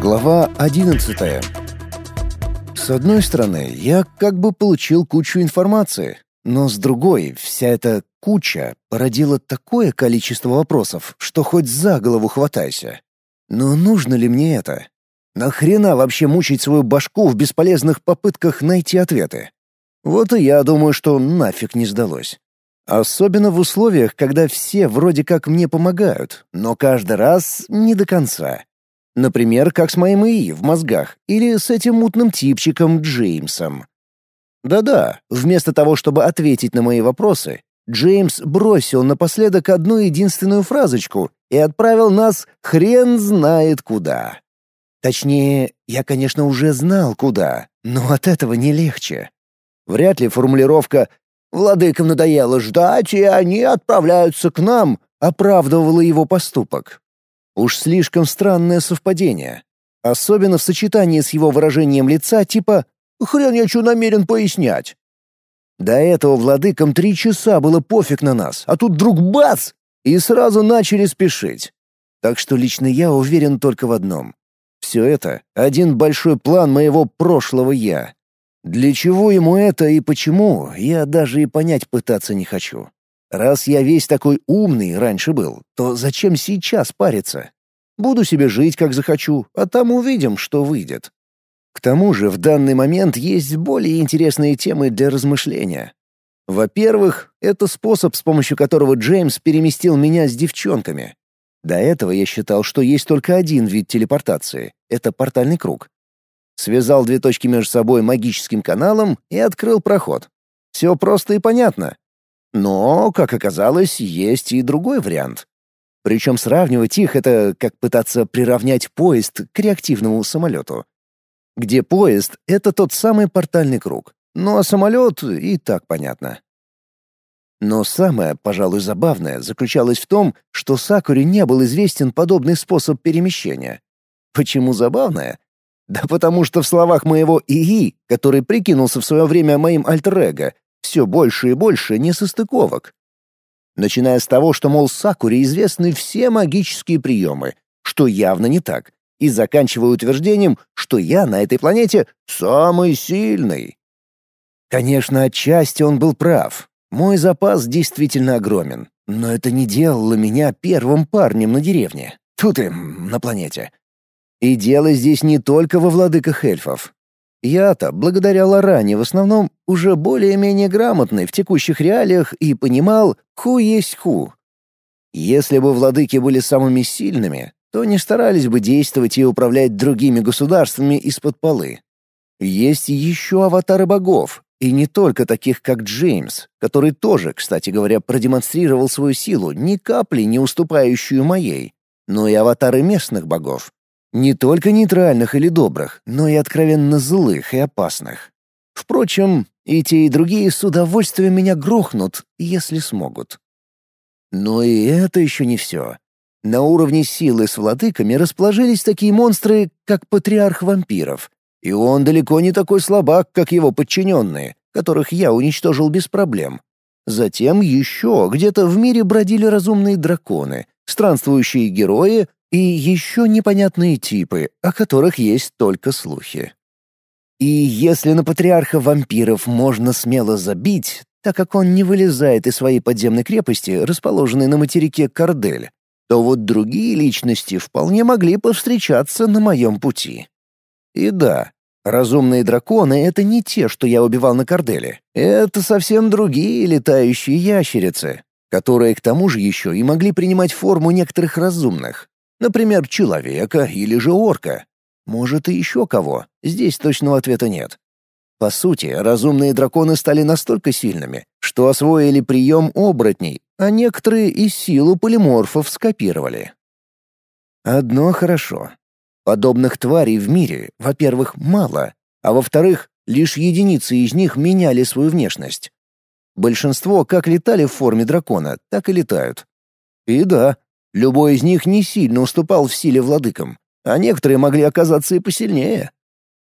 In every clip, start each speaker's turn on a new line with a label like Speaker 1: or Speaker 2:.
Speaker 1: Глава одиннадцатая. С одной стороны, я как бы получил кучу информации, но с другой, вся эта куча породила такое количество вопросов, что хоть за голову хватайся. Но нужно ли мне это? Нахрена вообще мучить свою башку в бесполезных попытках найти ответы? Вот и я думаю, что нафиг не сдалось. Особенно в условиях, когда все вроде как мне помогают, но каждый раз не до конца. Например, как с моим ИИ в мозгах или с этим мутным типчиком Джеймсом. Да-да, вместо того, чтобы ответить на мои вопросы, Джеймс бросил напоследок одну единственную фразочку и отправил нас хрен знает куда. Точнее, я, конечно, уже знал куда, но от этого не легче. Вряд ли формулировка «Владыкам надоело ждать, и они отправляются к нам» оправдывала его поступок. Уж слишком странное совпадение. Особенно в сочетании с его выражением лица типа «Хрен я что намерен пояснять». До этого владыкам три часа было пофиг на нас, а тут вдруг бац! И сразу начали спешить. Так что лично я уверен только в одном. Все это — один большой план моего прошлого «я». Для чего ему это и почему, я даже и понять пытаться не хочу. Раз я весь такой умный раньше был, то зачем сейчас париться? Буду себе жить, как захочу, а там увидим, что выйдет. К тому же в данный момент есть более интересные темы для размышления. Во-первых, это способ, с помощью которого Джеймс переместил меня с девчонками. До этого я считал, что есть только один вид телепортации — это портальный круг. Связал две точки между собой магическим каналом и открыл проход. Все просто и понятно. Но, как оказалось, есть и другой вариант. Причем сравнивать их — это как пытаться приравнять поезд к реактивному самолету. Где поезд — это тот самый портальный круг, ну а самолет и так понятно. Но самое, пожалуй, забавное заключалось в том, что Сакуре не был известен подобный способ перемещения. Почему забавное? Да потому что в словах моего ИИ, который прикинулся в свое время моим альтер-эго, все больше и больше несостыковок. Начиная с того, что, мол, Сакуре известны все магические приемы, что явно не так, и заканчивая утверждением, что я на этой планете самый сильный. Конечно, отчасти он был прав. Мой запас действительно огромен, но это не делало меня первым парнем на деревне. Тут и на планете. И дело здесь не только во владыках эльфов. Я-то, благодаря Лоране, в основном уже более-менее грамотный в текущих реалиях и понимал, ху есть ху. Если бы владыки были самыми сильными, то не старались бы действовать и управлять другими государствами из-под полы. Есть еще аватары богов, и не только таких, как Джеймс, который тоже, кстати говоря, продемонстрировал свою силу, ни капли не уступающую моей, но и аватары местных богов. Не только нейтральных или добрых, но и откровенно злых и опасных. Впрочем, и те, и другие с удовольствием меня грохнут, если смогут. Но и это еще не все. На уровне силы с владыками расположились такие монстры, как патриарх вампиров, и он далеко не такой слабак, как его подчиненные, которых я уничтожил без проблем. Затем еще где-то в мире бродили разумные драконы, странствующие герои и еще непонятные типы, о которых есть только слухи. И если на патриарха вампиров можно смело забить, так как он не вылезает из своей подземной крепости, расположенной на материке Кардель, то вот другие личности вполне могли повстречаться на моем пути. И да, разумные драконы — это не те, что я убивал на Корделе. Это совсем другие летающие ящерицы, которые к тому же еще и могли принимать форму некоторых разумных. Например, человека или же орка. Может, и еще кого. Здесь точного ответа нет. По сути, разумные драконы стали настолько сильными, что освоили прием оборотней, а некоторые и силу полиморфов скопировали. Одно хорошо. Подобных тварей в мире, во-первых, мало, а во-вторых, лишь единицы из них меняли свою внешность. Большинство как летали в форме дракона, так и летают. И да, любой из них не сильно уступал в силе владыкам, а некоторые могли оказаться и посильнее.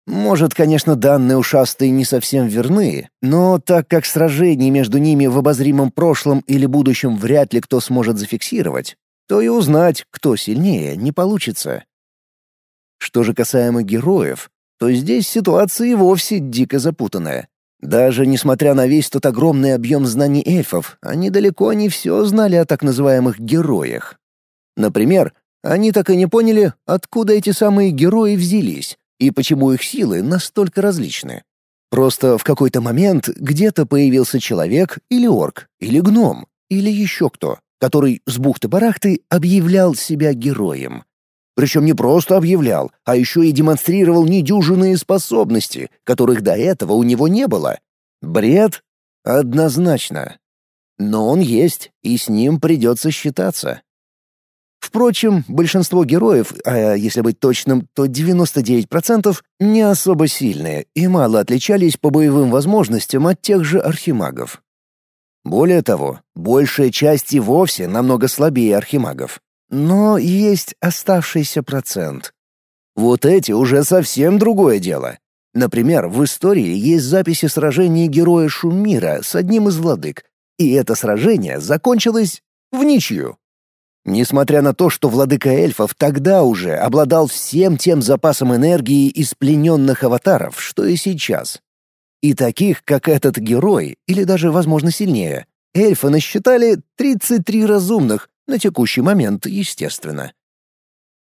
Speaker 1: Может, конечно, данные ушастые не совсем верны, но так как сражений между ними в обозримом прошлом или будущем вряд ли кто сможет зафиксировать, то и узнать, кто сильнее, не получится. Что же касаемо героев, то здесь ситуация и вовсе дико запутанная. Даже несмотря на весь тот огромный объем знаний эльфов, они далеко не все знали о так называемых героях. Например, они так и не поняли, откуда эти самые герои взялись и почему их силы настолько различны. Просто в какой-то момент где-то появился человек или орк, или гном, или еще кто, который с бухты-барахты объявлял себя героем. Причем не просто объявлял, а еще и демонстрировал недюжинные способности, которых до этого у него не было. Бред? Однозначно. Но он есть, и с ним придется считаться. Впрочем, большинство героев, а если быть точным, то 99% не особо сильные и мало отличались по боевым возможностям от тех же архимагов. Более того, большая часть и вовсе намного слабее архимагов. Но есть оставшийся процент. Вот эти уже совсем другое дело. Например, в истории есть записи сражения героя Шумира с одним из владык, и это сражение закончилось в ничью. Несмотря на то, что владыка эльфов тогда уже обладал всем тем запасом энергии из плененных аватаров, что и сейчас. И таких, как этот герой, или даже, возможно, сильнее, эльфы насчитали 33 разумных, на текущий момент, естественно.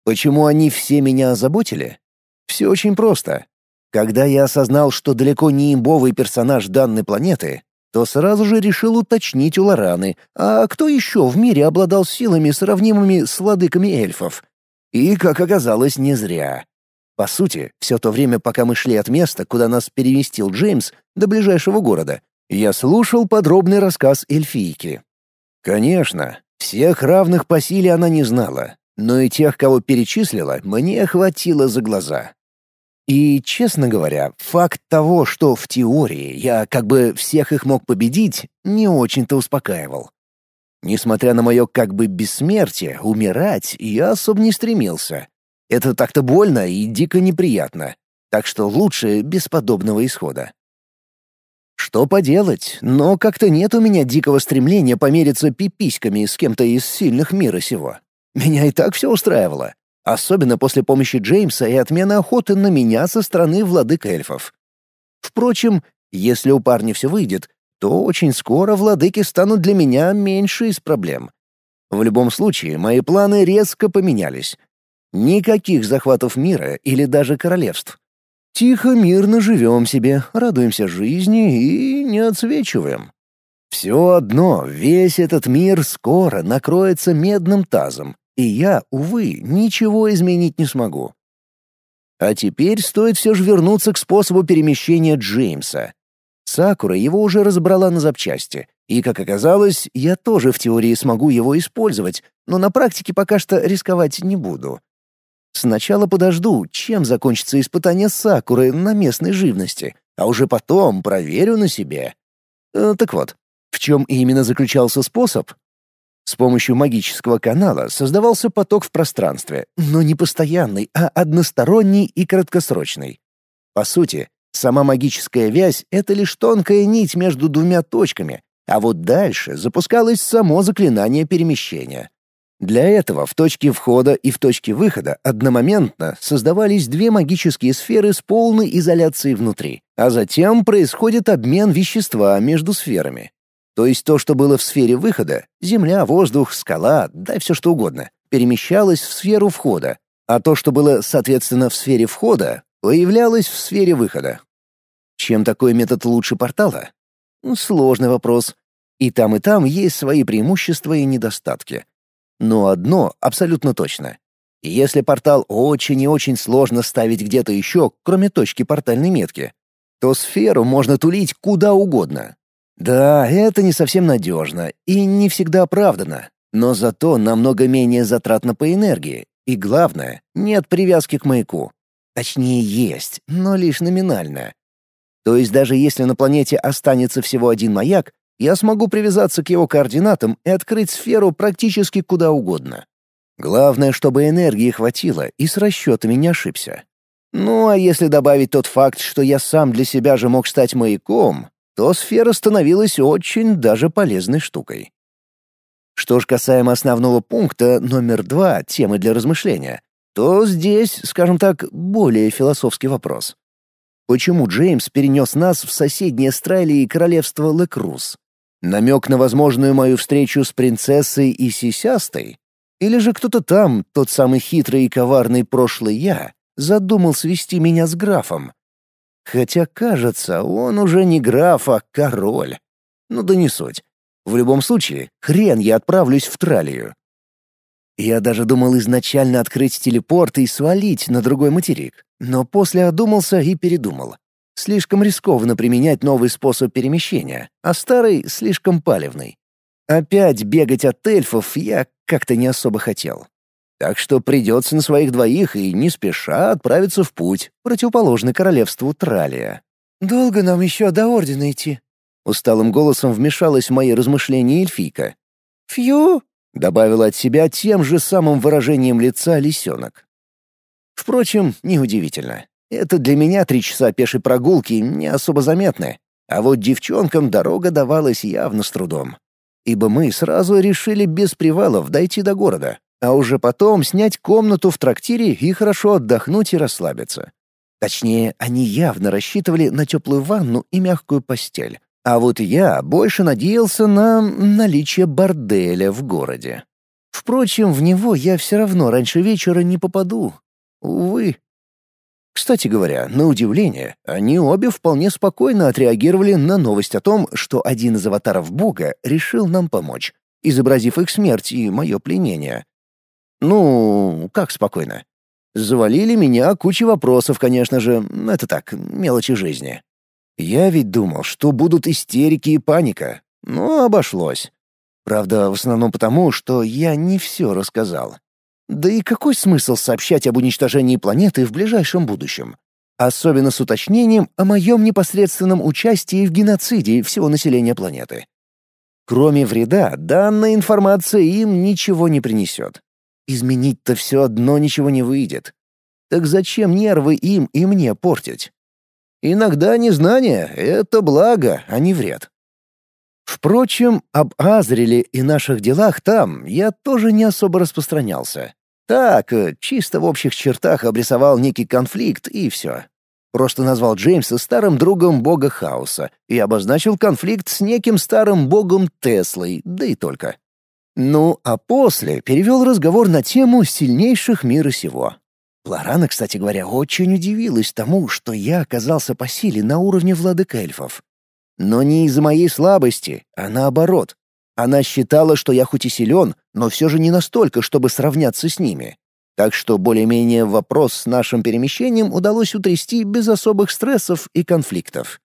Speaker 1: Почему они все меня озаботили? Все очень просто. Когда я осознал, что далеко не имбовый персонаж данной планеты, то сразу же решил уточнить у Лораны, а кто еще в мире обладал силами, сравнимыми с владыками эльфов? И, как оказалось, не зря. По сути, все то время, пока мы шли от места, куда нас переместил Джеймс, до ближайшего города, я слушал подробный рассказ эльфийки. Конечно, всех равных по силе она не знала, но и тех, кого перечислила, мне хватило за глаза. И, честно говоря, факт того, что в теории я как бы всех их мог победить, не очень-то успокаивал. Несмотря на мое как бы бессмертие, умирать я особо не стремился. Это так-то больно и дико неприятно. Так что лучше без подобного исхода. Что поделать, но как-то нет у меня дикого стремления помериться пиписьками с кем-то из сильных мира сего. Меня и так все устраивало. Особенно после помощи Джеймса и отмены охоты на меня со стороны владык эльфов. Впрочем, если у парня все выйдет, то очень скоро владыки станут для меня меньше из проблем. В любом случае, мои планы резко поменялись. Никаких захватов мира или даже королевств. Тихо, мирно живем себе, радуемся жизни и не отсвечиваем. Все одно, весь этот мир скоро накроется медным тазом, и я, увы, ничего изменить не смогу. А теперь стоит все же вернуться к способу перемещения Джеймса. Сакура его уже разобрала на запчасти, и, как оказалось, я тоже в теории смогу его использовать, но на практике пока что рисковать не буду. Сначала подожду, чем закончится испытание Сакуры на местной живности, а уже потом проверю на себе. Э, так вот, в чем именно заключался способ, с помощью магического канала создавался поток в пространстве, но не постоянный, а односторонний и краткосрочный. По сути, сама магическая вязь — это лишь тонкая нить между двумя точками, а вот дальше запускалось само заклинание перемещения. Для этого в точке входа и в точке выхода одномоментно создавались две магические сферы с полной изоляцией внутри, а затем происходит обмен вещества между сферами. То есть то, что было в сфере выхода — земля, воздух, скала, да все что угодно — перемещалось в сферу входа, а то, что было, соответственно, в сфере входа, появлялось в сфере выхода. Чем такой метод лучше портала? Сложный вопрос. И там, и там есть свои преимущества и недостатки. Но одно абсолютно точно. Если портал очень и очень сложно ставить где-то еще, кроме точки портальной метки, то сферу можно тулить куда угодно, да, это не совсем надежно и не всегда оправдано, но зато намного менее затратно по энергии, и главное, нет привязки к маяку. Точнее, есть, но лишь номинально. То есть даже если на планете останется всего один маяк, я смогу привязаться к его координатам и открыть сферу практически куда угодно. Главное, чтобы энергии хватило и с расчетами не ошибся. Ну а если добавить тот факт, что я сам для себя же мог стать маяком, то сфера становилась очень даже полезной штукой. Что ж касаемо основного пункта номер два темы для размышления, то здесь, скажем так, более философский вопрос. Почему Джеймс перенес нас в соседнее Страйлии королевство Лекрус? Намек на возможную мою встречу с принцессой и сисястой? Или же кто-то там, тот самый хитрый и коварный прошлый я, задумал свести меня с графом? Хотя, кажется, он уже не граф, а король. Ну да не суть. В любом случае, хрен я отправлюсь в Тралию. Я даже думал изначально открыть телепорт и свалить на другой материк, но после одумался и передумал. Слишком рискованно применять новый способ перемещения, а старый слишком палевный. Опять бегать от эльфов я как-то не особо хотел. Так что придется на своих двоих и не спеша отправиться в путь, противоположный королевству Тралия. «Долго нам еще до Ордена идти?» Усталым голосом вмешалась в мои размышления эльфийка. «Фью!» — добавила от себя тем же самым выражением лица лисенок. Впрочем, неудивительно. Это для меня три часа пешей прогулки не особо заметны, а вот девчонкам дорога давалась явно с трудом. Ибо мы сразу решили без привалов дойти до города, а уже потом снять комнату в трактире и хорошо отдохнуть и расслабиться. Точнее, они явно рассчитывали на теплую ванну и мягкую постель. А вот я больше надеялся на наличие борделя в городе. Впрочем, в него я все равно раньше вечера не попаду. Увы. Кстати говоря, на удивление, они обе вполне спокойно отреагировали на новость о том, что один из аватаров Бога решил нам помочь, изобразив их смерть и мое пленение. Ну, как спокойно? Завалили меня кучей вопросов, конечно же, это так, мелочи жизни. Я ведь думал, что будут истерики и паника, но обошлось. Правда, в основном потому, что я не все рассказал. Да и какой смысл сообщать об уничтожении планеты в ближайшем будущем? Особенно с уточнением о моем непосредственном участии в геноциде всего населения планеты. Кроме вреда, данная информация им ничего не принесет. Изменить-то все одно ничего не выйдет. Так зачем нервы им и мне портить? Иногда незнание — это благо, а не вред. Впрочем, об Азреле и наших делах там я тоже не особо распространялся. Так, чисто в общих чертах обрисовал некий конфликт и все. Просто назвал Джеймса старым другом бога хаоса и обозначил конфликт с неким старым богом Теслой, да и только. Ну, а после перевел разговор на тему сильнейших мира сего. Лорана, кстати говоря, очень удивилась тому, что я оказался по силе на уровне владык эльфов. Но не из-за моей слабости, а наоборот. Она считала, что я хоть и силен, но все же не настолько, чтобы сравняться с ними. Так что более-менее вопрос с нашим перемещением удалось утрясти без особых стрессов и конфликтов.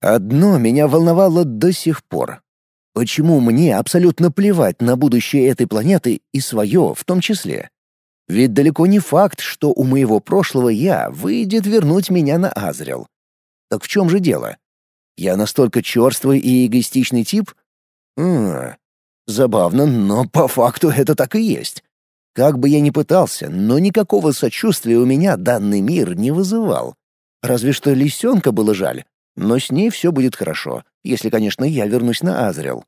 Speaker 1: Одно меня волновало до сих пор. Почему мне абсолютно плевать на будущее этой планеты и свое в том числе? Ведь далеко не факт, что у моего прошлого «я» выйдет вернуть меня на Азрел. Так в чем же дело? Я настолько черствый и эгоистичный тип? М забавно, но по факту это так и есть. Как бы я ни пытался, но никакого сочувствия у меня данный мир не вызывал. Разве что лисенка было жаль, но с ней все будет хорошо, если, конечно, я вернусь на Азрел.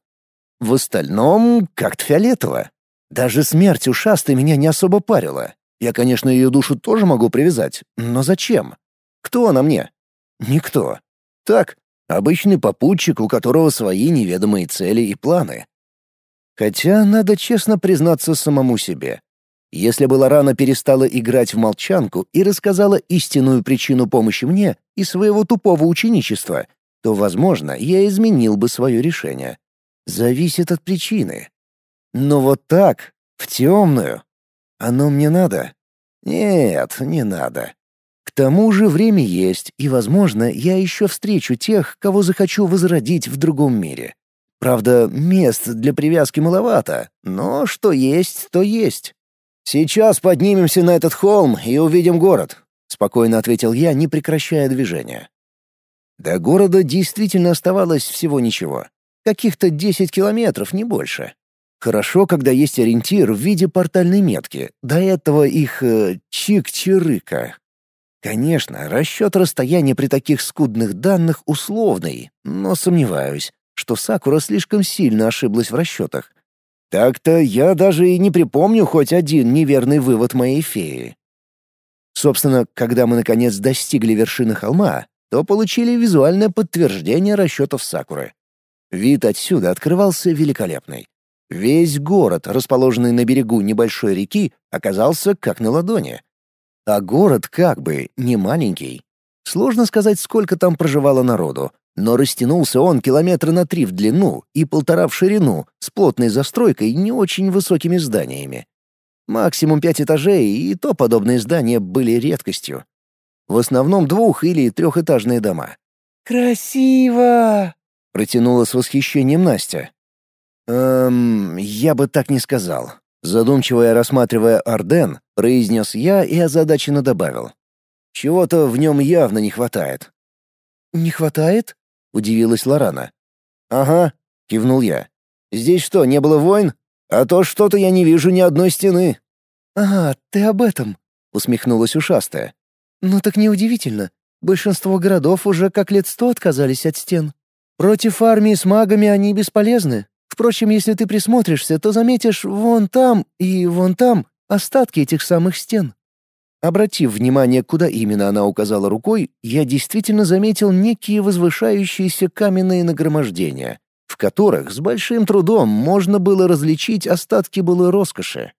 Speaker 1: В остальном как-то фиолетово. Даже смерть ушастой меня не особо парила. Я, конечно, ее душу тоже могу привязать, но зачем? Кто она мне? Никто. Так, обычный попутчик, у которого свои неведомые цели и планы. Хотя надо честно признаться самому себе. Если бы Лорана перестала играть в молчанку и рассказала истинную причину помощи мне и своего тупого ученичества, то, возможно, я изменил бы свое решение. Зависит от причины. Но вот так, в темную, оно мне надо? Нет, не надо. К тому же время есть, и, возможно, я еще встречу тех, кого захочу возродить в другом мире. Правда, мест для привязки маловато, но что есть, то есть. «Сейчас поднимемся на этот холм и увидим город», — спокойно ответил я, не прекращая движения. До города действительно оставалось всего ничего. Каких-то десять километров, не больше. Хорошо, когда есть ориентир в виде портальной метки. До этого их э, чик-чирыка. Конечно, расчет расстояния при таких скудных данных условный, но сомневаюсь, что Сакура слишком сильно ошиблась в расчетах. Так-то я даже и не припомню хоть один неверный вывод моей феи. Собственно, когда мы наконец достигли вершины холма, то получили визуальное подтверждение расчетов Сакуры. Вид отсюда открывался великолепный. Весь город, расположенный на берегу небольшой реки, оказался как на ладони. А город как бы не маленький. Сложно сказать, сколько там проживало народу, но растянулся он километра на три в длину и полтора в ширину, с плотной застройкой и не очень высокими зданиями. Максимум пять этажей, и то подобные здания были редкостью. В основном двух- или трехэтажные дома.
Speaker 2: «Красиво!»
Speaker 1: — протянула с восхищением Настя. «Эм, я бы так не сказал». Задумчиво рассматривая Арден, произнес я и озадаченно добавил. «Чего-то в нем явно не хватает».
Speaker 2: «Не хватает?»
Speaker 1: — удивилась Лорана. «Ага», — кивнул я. «Здесь что, не было войн? А то что-то я не вижу ни одной стены».
Speaker 2: «Ага, ты об этом», —
Speaker 1: усмехнулась ушастая.
Speaker 2: «Ну так неудивительно. Большинство городов уже как лет сто отказались от стен. Против армии с магами они бесполезны. Впрочем, если ты присмотришься, то заметишь вон там и вон там остатки этих самых стен.
Speaker 1: Обратив внимание, куда именно она указала рукой, я действительно заметил некие возвышающиеся каменные нагромождения, в которых с большим трудом можно было различить остатки былой роскоши.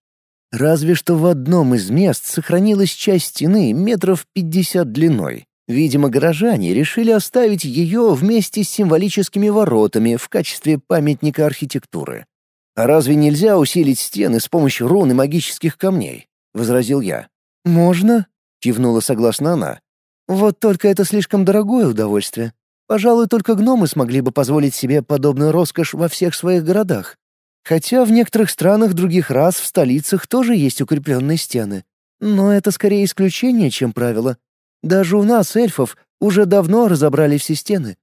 Speaker 1: Разве что в одном из мест сохранилась часть стены метров пятьдесят длиной. Видимо, горожане решили оставить ее вместе с символическими воротами в качестве памятника архитектуры. «А разве нельзя усилить стены с помощью рун и магических камней?» — возразил я.
Speaker 2: «Можно?»
Speaker 1: — кивнула согласно она.
Speaker 2: «Вот только это слишком дорогое удовольствие. Пожалуй, только гномы смогли бы позволить себе подобную роскошь во всех своих городах. Хотя в некоторых странах других рас в столицах тоже есть укрепленные стены. Но это скорее исключение, чем правило. Даже у нас, эльфов, уже давно разобрали все стены.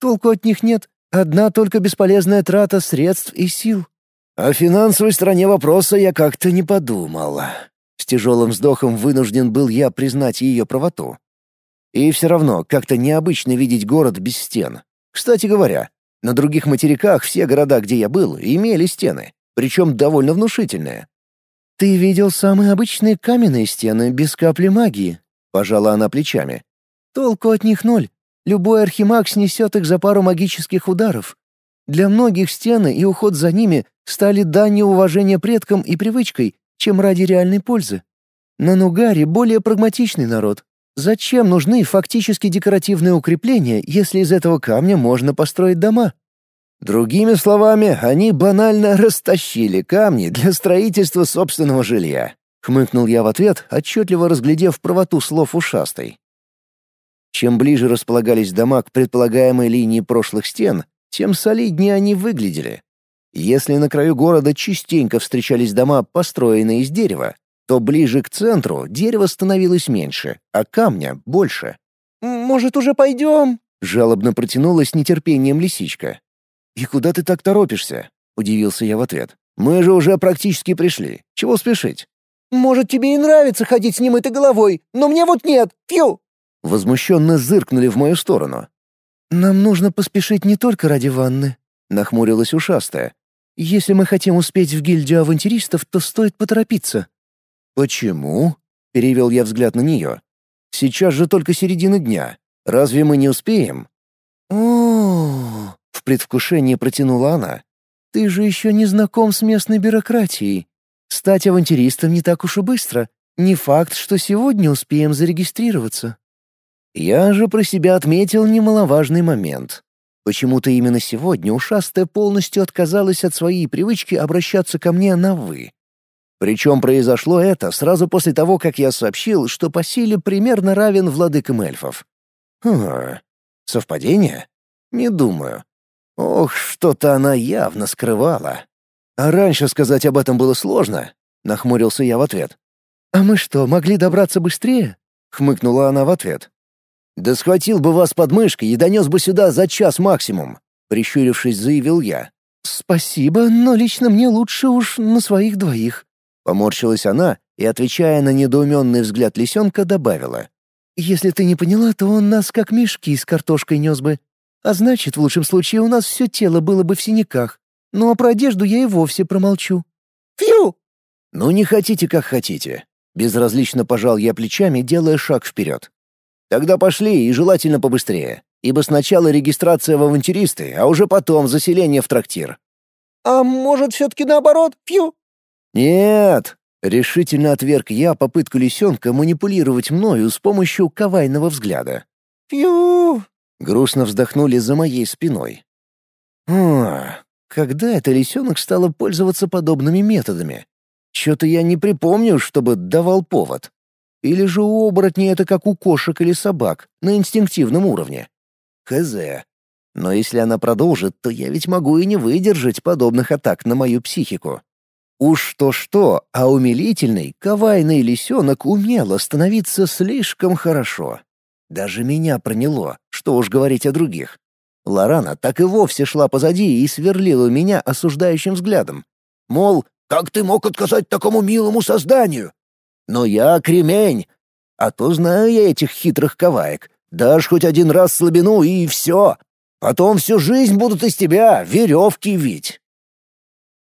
Speaker 2: Толку от них нет, одна только бесполезная трата средств и сил».
Speaker 1: «О финансовой стороне вопроса я как-то не подумал», с тяжелым вздохом вынужден был я признать ее правоту. И все равно как-то необычно видеть город без стен. Кстати говоря, на других материках все города, где я был, имели стены, причем довольно внушительные.
Speaker 2: «Ты видел самые обычные каменные стены без капли магии», — пожала она плечами. «Толку от них ноль. Любой архимаг снесет их за пару магических ударов. Для многих стены и уход за ними стали данью уважения предкам и привычкой, чем ради реальной пользы. На Нугаре более прагматичный народ. Зачем нужны фактически декоративные укрепления, если из этого камня можно построить дома?
Speaker 1: Другими словами, они банально растащили камни для строительства собственного жилья. Хмыкнул я в ответ, отчетливо разглядев правоту слов ушастой. Чем ближе располагались дома к предполагаемой линии прошлых стен, тем солиднее они выглядели. Если на краю города частенько встречались дома, построенные из дерева, то ближе к центру дерево становилось меньше, а камня — больше.
Speaker 2: «Может, уже пойдем?»
Speaker 1: — жалобно протянулась нетерпением лисичка. «И куда ты так торопишься?» — удивился я в ответ. «Мы же уже практически пришли. Чего спешить?»
Speaker 2: «Может, тебе и нравится ходить с ним этой головой, но мне вот нет. Фью!»
Speaker 1: Возмущенно зыркнули в мою сторону.
Speaker 2: «Нам нужно поспешить не только ради ванны», — нахмурилась ушастая. Если мы хотим успеть в гильдию авантюристов, то стоит поторопиться».
Speaker 1: «Почему?» — перевел я взгляд на нее. «Сейчас же только середина дня. Разве мы не успеем?»
Speaker 2: В предвкушении протянула она. «Ты же еще не знаком с местной бюрократией. Стать авантюристом не так уж и быстро. Не факт, что сегодня успеем зарегистрироваться».
Speaker 1: Я же про себя отметил немаловажный момент. Почему-то именно сегодня ушастая полностью отказалась от своей привычки обращаться ко мне на «вы». Причем произошло это сразу после того, как я сообщил, что по силе примерно равен владыкам эльфов. Хм, совпадение? Не думаю. Ох, что-то она явно скрывала. А раньше сказать об этом было сложно, нахмурился я в ответ.
Speaker 2: «А мы что, могли добраться быстрее?»
Speaker 1: — хмыкнула она в ответ. «Да схватил бы вас под мышкой и донес бы сюда за час максимум», — прищурившись, заявил я.
Speaker 2: «Спасибо, но лично мне лучше уж на своих двоих», —
Speaker 1: поморщилась она и, отвечая на недоуменный взгляд лисенка, добавила.
Speaker 2: «Если ты не поняла, то он нас как мешки с картошкой нес бы. А значит, в лучшем случае у нас все тело было бы в синяках. Ну а про одежду я и вовсе промолчу.
Speaker 1: Фью! Ну не хотите, как хотите. Безразлично пожал я плечами, делая шаг вперед. Тогда пошли, и желательно побыстрее, ибо сначала регистрация в авантюристы, а уже потом заселение в трактир.
Speaker 2: А может, все-таки наоборот? Фью!
Speaker 1: Нет, решительно отверг я попытку лисенка манипулировать мною с помощью кавайного взгляда.
Speaker 2: Фью!
Speaker 1: Грустно вздохнули за моей спиной. А, когда это лисенок стало пользоваться подобными методами? Что-то я не припомню, чтобы давал повод. Или же у оборотней это как у кошек или собак, на инстинктивном уровне. Хз. Но если она продолжит, то я ведь могу и не выдержать подобных атак на мою психику. Уж то-что, а умилительный, кавайный лисенок умел становиться слишком хорошо. Даже меня проняло, что уж говорить о других. Лорана так и вовсе шла позади и сверлила меня осуждающим взглядом. Мол, как ты мог отказать такому милому созданию? Но я кремень. А то знаю я этих хитрых каваек. Дашь хоть один раз слабину, и все. Потом всю жизнь будут из тебя веревки вить.